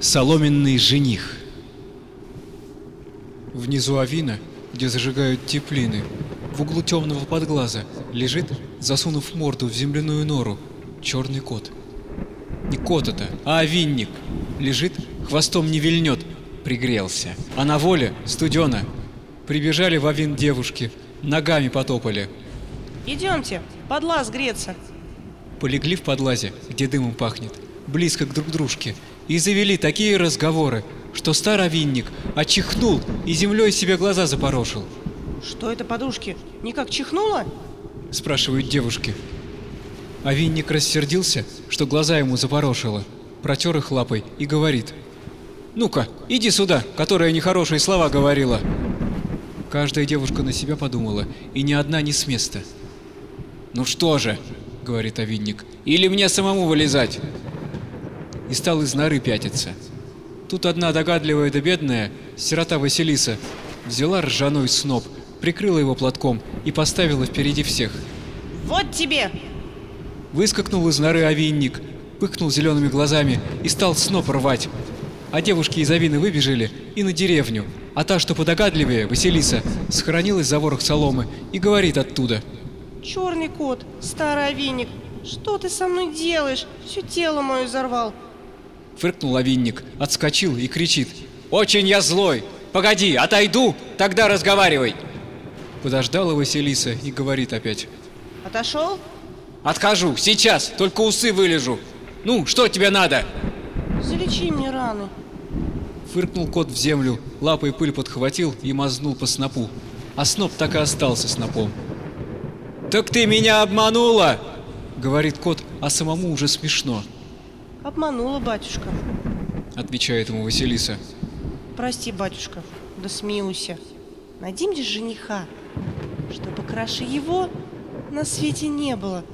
Соломенный жених. Внизу авина, где зажигают теплины, в углу темного подглаза лежит, засунув морду в земляную нору, черный кот. Не кот это, а авинник. Лежит, хвостом не вильнет, пригрелся. А на воле студено. Прибежали в авин девушки, ногами потопали. Идемте, подлаз греться. Полегли в подлазе, где дымом пахнет, близко к друг дружке, и завели такие разговоры, что старый винник очихнул и землей себе глаза запорошил. Что это, подушки? Никак чихнуло? Спрашивают девушки. А винник рассердился, что глаза ему запорошило, протер их лапой и говорит. «Ну-ка, иди сюда, которая нехорошие слова говорила!» Каждая девушка на себя подумала, и ни одна не с места. «Ну что же?» — говорит овинник. «Или мне самому вылезать?» И стал из норы пятиться. Тут одна догадливая да бедная, сирота Василиса, взяла ржаной сноп, прикрыла его платком и поставила впереди всех. Вот тебе! Выскакнул из норы овинник, пыхнул зелеными глазами и стал сноп рвать. А девушки из авины выбежали и на деревню, а та, что подогадливее, Василиса, схоронилась за ворох соломы и говорит оттуда. Черный кот, старый овинник, что ты со мной делаешь? Все тело мое взорвал. Фыркнул овинник, отскочил и кричит. «Очень я злой! Погоди, отойду, тогда разговаривай!» Подождала Василиса и говорит опять. Отошел? «Отхожу, сейчас, только усы вылежу! Ну, что тебе надо?» Залечи мне раны. Фыркнул кот в землю, лапой пыль подхватил и мазнул по снопу. А сноп так и остался снопом. «Так ты меня обманула!» — говорит кот, а самому уже смешно. Обманула батюшка. Отвечает ему Василиса. Прости, батюшка, да смилуйся. Найди мне жениха, чтобы краше его на свете не было.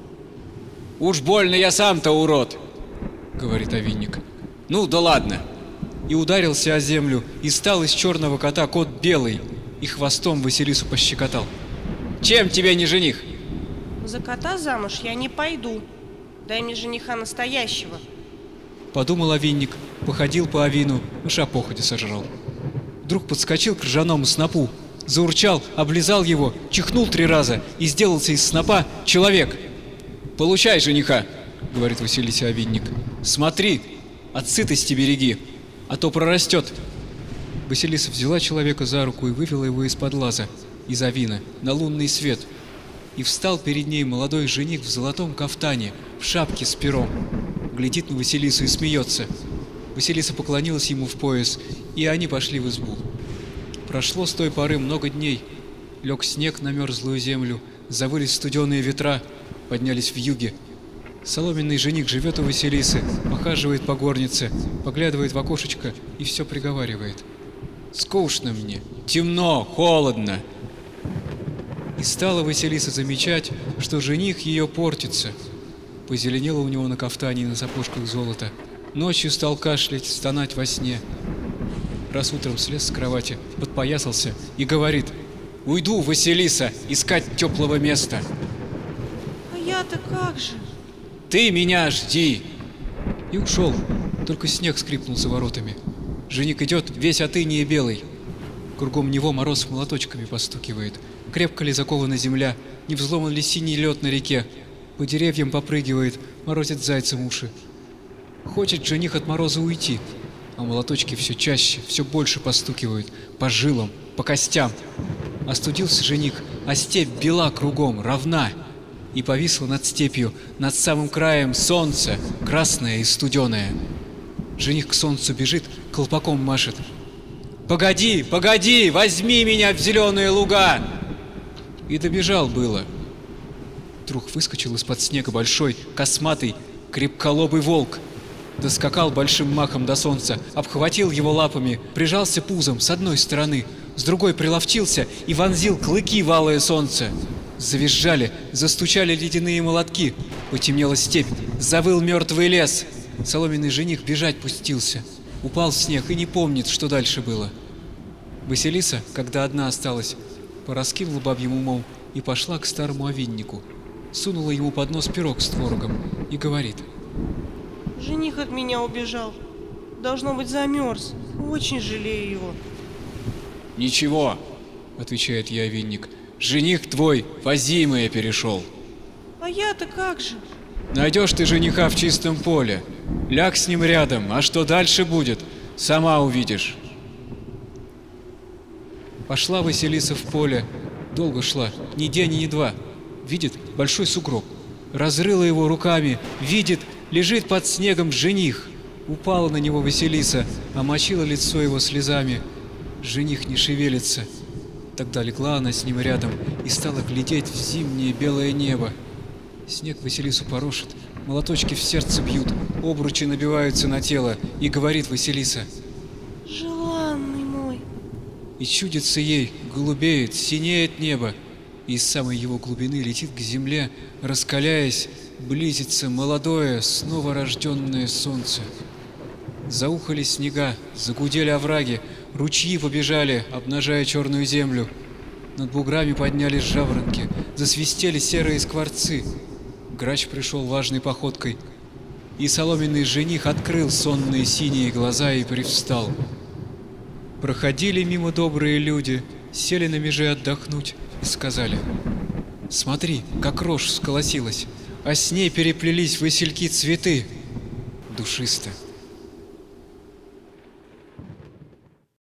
«Уж больно я сам-то урод!» — говорит овинник. «Ну да ладно!» И ударился о землю, и стал из черного кота кот белый, и хвостом Василису пощекотал. «Чем тебе не жених?» За кота замуж я не пойду. Дай мне жениха настоящего. Подумал овинник, походил по овину, мыша походе сожрал. Вдруг подскочил к ржаному снопу, заурчал, облизал его, чихнул три раза и сделался из снопа человек. «Получай жениха!» — говорит Василисе овинник. «Смотри, от сытости береги, а то прорастет!» Василиса взяла человека за руку и вывела его из-под лаза, из авина, на лунный свет. И встал перед ней молодой жених в золотом кафтане, в шапке с пером. Глядит на Василису и смеется. Василиса поклонилась ему в пояс, и они пошли в избу. Прошло с той поры много дней. Лег снег на мерзлую землю, завыли студеные ветра, поднялись в юге. Соломенный жених живет у Василисы, похаживает по горнице, поглядывает в окошечко и все приговаривает. «Скучно мне, темно, холодно». И стала Василиса замечать, что жених ее портится. Позеленело у него на кафтане и на сапожках золото. Ночью стал кашлять, стонать во сне. Раз утром слез с кровати, подпоясался и говорит «Уйду, Василиса, искать теплого места». А я-то как же? «Ты меня жди!» И ушел, только снег скрипнул за воротами. Женик идет, весь от инии белый. Кругом него мороз молоточками постукивает. Крепко ли закована земля, не взломан ли синий лед на реке. По деревьям попрыгивает, морозит зайцем уши. Хочет жених от мороза уйти, а молоточки все чаще, все больше постукивают, по жилам, по костям. Остудился жених, а степь бела кругом, равна. И повисло над степью, над самым краем солнце, красное и студеное. Жених к солнцу бежит, колпаком машет. «Погоди, погоди, возьми меня в зеленые луга!» И добежал было. Вдруг выскочил из-под снега большой, косматый, крепколобый волк. Доскакал большим махом до солнца, обхватил его лапами, прижался пузом с одной стороны, с другой приловчился и вонзил клыки в алое солнце. Завизжали, застучали ледяные молотки, потемнела степь, завыл мертвый лес. Соломенный жених бежать пустился, упал в снег и не помнит, что дальше было. Василиса, когда одна осталась, пораскинула бабьим умом и пошла к старому овиннику. Сунула ему под нос пирог с творогом и говорит. Жених от меня убежал. должно быть, замерз. Очень жалею его. «Ничего», — отвечает явинник, — «жених твой в Азимое перешел. А я-то как же? Найдешь ты жениха в чистом поле, ляг с ним рядом, а что дальше будет, сама увидишь». Пошла Василиса в поле, долго шла, ни день, ни два. Видит большой сугроб, разрыла его руками, видит, лежит под снегом жених. Упала на него Василиса, омочила лицо его слезами. Жених не шевелится. Тогда легла она с ним рядом и стала глядеть в зимнее белое небо. Снег Василису порошит, молоточки в сердце бьют, обручи набиваются на тело, и говорит Василиса. Желанный мой. И чудится ей, голубеет, синеет небо, из самой его глубины летит к земле, раскаляясь, близится молодое, снова рожденное солнце. Заухали снега, загудели овраги, ручьи побежали, обнажая черную землю. Над буграми поднялись жаворонки, засвистели серые скворцы. Грач пришел важной походкой, и соломенный жених открыл сонные синие глаза и привстал. Проходили мимо добрые люди, сели на меже отдохнуть сказали, «Смотри, как рожь сколосилась, а с ней переплелись васильки цветы». Душисто,